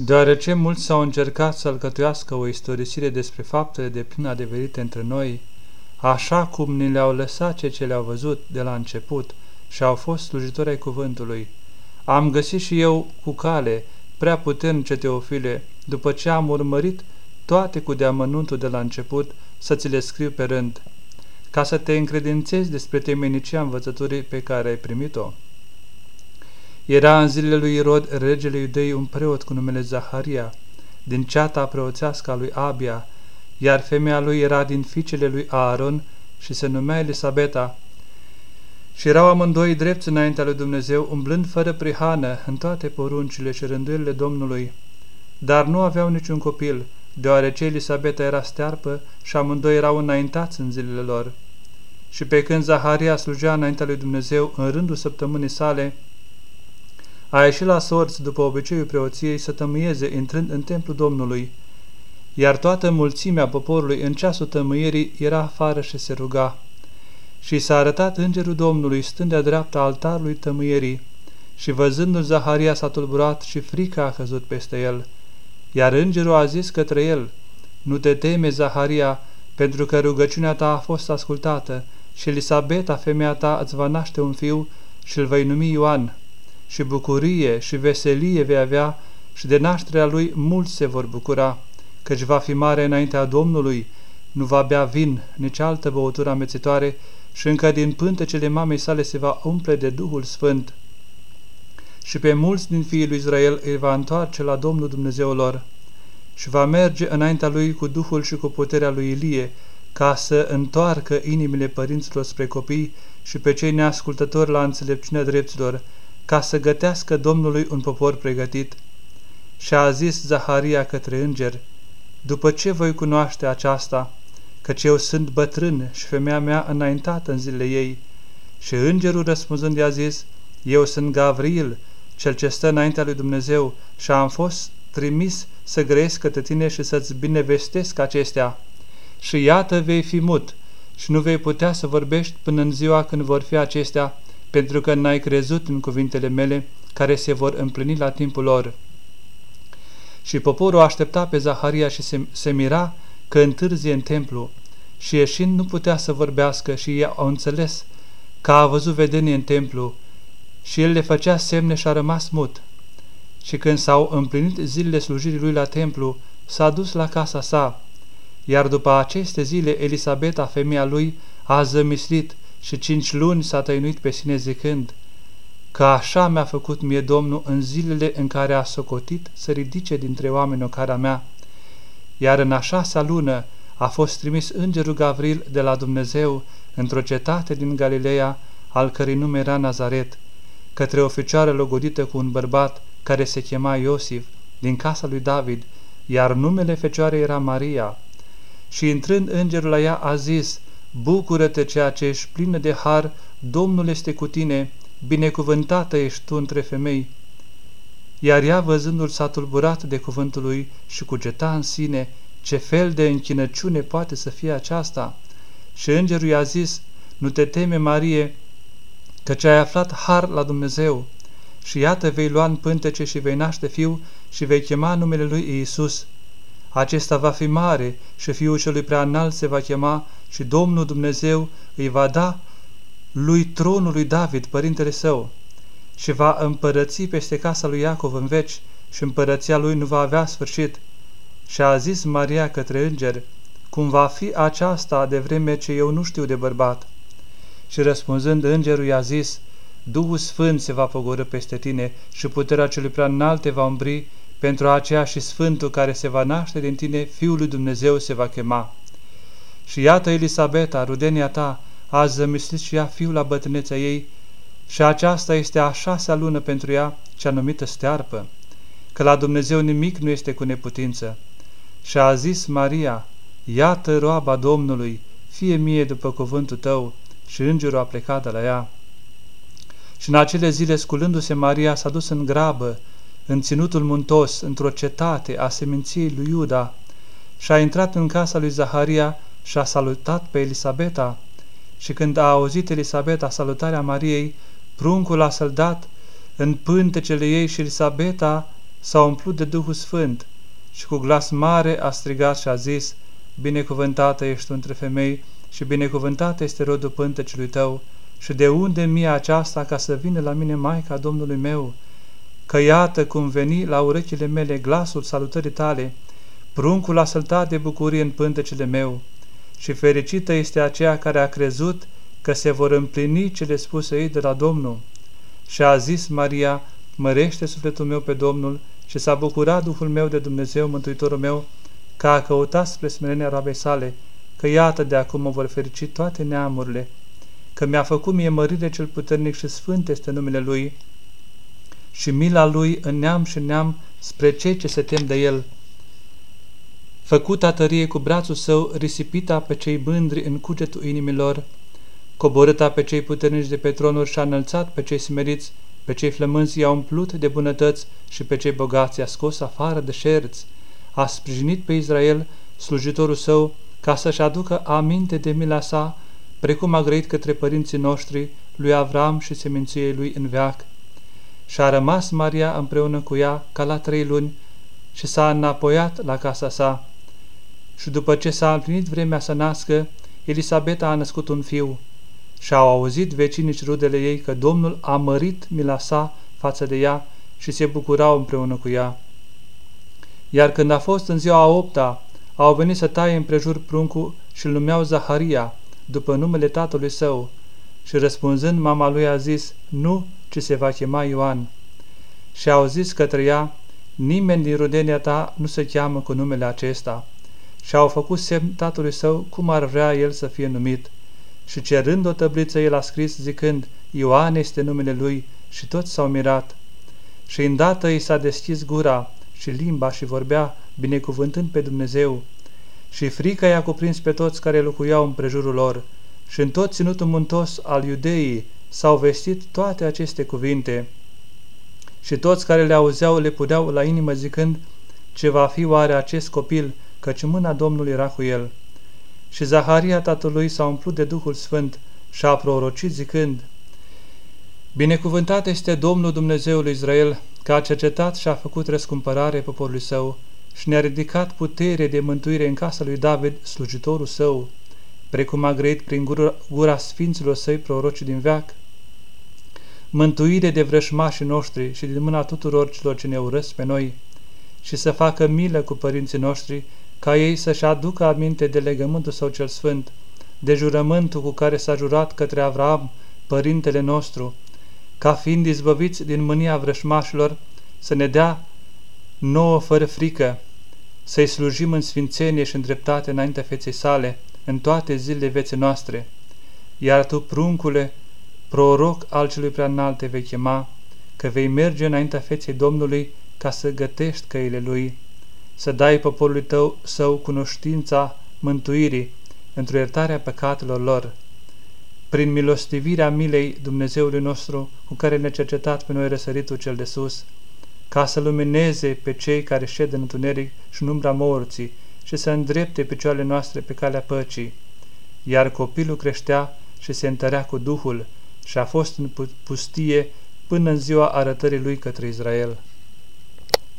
Deoarece mulți s-au încercat să alcătuiască o istorisire despre faptele de plin adeverite între noi, așa cum ni le-au lăsat cei ce le-au văzut de la început și au fost slujitori ai cuvântului, am găsit și eu cu cale, prea puternice Teofile, după ce am urmărit toate cu deamănuntul de la început, să ți le scriu pe rând, ca să te încredințezi despre temenicia învățăturii pe care ai primit-o. Era în zilele lui Irod, regele iudei, un preot cu numele Zaharia, din ceata preoțească a lui Abia, iar femeia lui era din fiicele lui Aaron și se numea Elisabeta. Și erau amândoi drepți înaintea lui Dumnezeu, umblând fără prihană în toate poruncile și rânduielile Domnului, dar nu aveau niciun copil, deoarece Elisabeta era stearpă și amândoi erau înaintați în zilele lor. Și pe când Zaharia slujea înaintea lui Dumnezeu în rândul săptămânii sale, a ieșit la sorți după obiceiul preoției să tămâieze intrând în templul Domnului, iar toată mulțimea poporului în ceasul tămâierii era afară și se ruga. Și s-a arătat îngerul Domnului stând de-a dreapta altarului tămâierii, și văzându-l Zaharia s-a tulburat și frica a căzut peste el. Iar îngerul a zis către el, Nu te teme, Zaharia, pentru că rugăciunea ta a fost ascultată și Elisabeta, femeia ta, îți va naște un fiu și îl vei numi Ioan și bucurie și veselie vei avea și de nașterea lui mulți se vor bucura, căci va fi mare înaintea Domnului, nu va bea vin, nici altă băutură amețitoare și încă din pântecele mamei sale se va umple de Duhul Sfânt. Și pe mulți din fiii lui Israel îi va întoarce la Domnul Dumnezeul lor și va merge înaintea lui cu Duhul și cu puterea lui Ilie, ca să întoarcă inimile părinților spre copii și pe cei neascultători la înțelepciunea dreptilor, ca să gătească Domnului un popor pregătit. Și a zis Zaharia către înger, După ce voi cunoaște aceasta, căci eu sunt bătrân și femeia mea înaintată în zilele ei? Și îngerul răspunzând i-a zis, Eu sunt Gavril, cel ce stă înaintea lui Dumnezeu și am fost trimis să grăiesc către tine și să-ți binevestesc acestea. Și iată vei fi mut și nu vei putea să vorbești până în ziua când vor fi acestea, pentru că n-ai crezut în cuvintele mele, care se vor împlini la timpul lor. Și poporul aștepta pe Zaharia și se, se mira că întârzie în templu, și ieșind nu putea să vorbească și ei au înțeles că a văzut vedenie în templu, și el le făcea semne și a rămas mut. Și când s-au împlinit zilele slujirii lui la templu, s-a dus la casa sa, iar după aceste zile Elisabeta, femeia lui, a zămislit și cinci luni s-a tăinuit pe sine zicând că așa mi-a făcut mie Domnul în zilele în care a socotit să ridice dintre oameni o cara mea. Iar în a șasea lună a fost trimis îngerul Gavril de la Dumnezeu într-o cetate din Galileea, al cărei nume era Nazaret, către o fecioară logodită cu un bărbat care se chema Iosif, din casa lui David, iar numele fecioarei era Maria. Și intrând îngerul la ea a zis, Bucură-te ceea ce ești plină de har, Domnul este cu tine, binecuvântată ești tu între femei. Iar ea, văzându-l, s-a tulburat de cuvântul lui și cugeta în sine ce fel de închinăciune poate să fie aceasta. Și îngerul i-a zis, nu te teme, Marie, căci ai aflat har la Dumnezeu. Și iată vei lua în pântece și vei naște fiu și vei chema numele lui Iisus. Acesta va fi mare și fiul celui prea înalt se va chema și Domnul Dumnezeu îi va da lui tronul lui David, părintele său, și va împărăți peste casa lui Iacov în veci și împărăția lui nu va avea sfârșit. Și a zis Maria către înger, cum va fi aceasta de vreme ce eu nu știu de bărbat? Și răspunzând îngerul i-a zis, Duhul Sfânt se va pogorâ peste tine și puterea celui prea înalt te va umbri, pentru aceea și Sfântul care se va naște din tine, Fiul lui Dumnezeu se va chema. Și iată Elisabeta, rudenia ta, a zămislit și ea fiul la bătrânețea ei, și aceasta este a șasea lună pentru ea, cea numită stearpă, că la Dumnezeu nimic nu este cu neputință. Și a zis Maria, iată roaba Domnului, fie mie după cuvântul tău, și îngerul a plecat de la ea. Și în acele zile, sculându-se Maria, s-a dus în grabă, în ținutul muntos, într-o cetate a seminției lui Iuda, și a intrat în casa lui Zaharia și a salutat pe Elisabeta. Și când a auzit Elisabeta salutarea Mariei, pruncul a săldat în pântecele ei și Elisabeta s-a umplut de Duhul Sfânt și cu glas mare a strigat și a zis, Binecuvântată ești între femei și binecuvântată este rodul pântecelui tău, și de unde mie aceasta ca să vină la mine Maica Domnului meu? Că iată cum veni la urechile mele glasul salutării tale, pruncul a săltat de bucurie în pântecele meu, și fericită este aceea care a crezut că se vor împlini cele spuse ei de la Domnul. Și a zis Maria, mărește sufletul meu pe Domnul și s-a bucurat Duhul meu de Dumnezeu, Mântuitorul meu, că a căutat spre smerenia rabei sale, că iată de acum mă vor ferici toate neamurile, că mi-a făcut mie mărire cel puternic și sfânt este numele Lui și mila Lui în neam și neam spre cei ce se tem de El. Făcuta tărie cu brațul său, risipita pe cei bândri în cugetul inimilor, coborâta pe cei puternici de pe tronuri și a înălțat pe cei smeriți, pe cei flămânzi i-a umplut de bunătăți și pe cei bogați i-a scos afară de șerți, a sprijinit pe Israel, slujitorul său, ca să-și aducă aminte de mila sa, precum a grăit către părinții noștri, lui Avram și seminției lui în veac. Și a rămas Maria împreună cu ea ca la trei luni și s-a înapoiat la casa sa. Și după ce s-a împlinit vremea să nască, Elisabeta a născut un fiu și au auzit vecinii și rudele ei că Domnul a mărit mila sa față de ea și se bucurau împreună cu ea. Iar când a fost în ziua a opta, au venit să taie împrejur pruncul și îl numeau Zaharia, după numele tatălui său. Și răspunzând, mama lui a zis, nu, ci se va chema Ioan. Și au zis către ea, nimeni din rudenia ta nu se cheamă cu numele acesta. Și au făcut semn tatălui său cum ar vrea el să fie numit. Și cerând o tăbliță, el a scris zicând, Ioan este numele lui, și toți s-au mirat. Și îndată îi s-a deschis gura și limba și vorbea, binecuvântând pe Dumnezeu. Și frica i-a cuprins pe toți care locuiau în prejurul lor, și în tot ținutul muntos al iudeii s-au vestit toate aceste cuvinte. Și toți care le auzeau le pudeau la inimă zicând, ce va fi oare acest copil, căci mâna Domnului era cu el. Și Zaharia tatălui s-a umplut de Duhul Sfânt și a prorocit zicând, Binecuvântat este Domnul Dumnezeul Israel, că a cercetat și a făcut răscumpărare poporului său și ne-a ridicat putere de mântuire în casa lui David, slujitorul său, precum a grăit prin gura, gura sfinților săi proroci din veac, mântuire de vrășmașii noștri și din mâna tuturor celor ce ne urăsc pe noi, și să facă milă cu părinții noștri, ca ei să-și aducă aminte de legământul său cel sfânt, de jurământul cu care s-a jurat către Avram, părintele nostru, ca fiind izbăviți din mânia vrășmașilor, să ne dea nouă fără frică, să-i slujim în sfințenie și în dreptate înaintea feței sale, în toate zilele vieții noastre. Iar tu, pruncule, proroc al celui prea înalte vei chema, că vei merge înaintea feței Domnului ca să gătești căile Lui, să dai poporului tău său cunoștința mântuirii într-o iertarea păcatelor lor, prin milostivirea milei Dumnezeului nostru cu care ne-a cercetat pe noi răsăritul cel de sus, ca să lumineze pe cei care șed în întuneric și în umbra morții și să îndrepte picioarele noastre pe calea păcii. Iar copilul creștea și se întărea cu Duhul și a fost în pustie până în ziua arătării lui către Israel.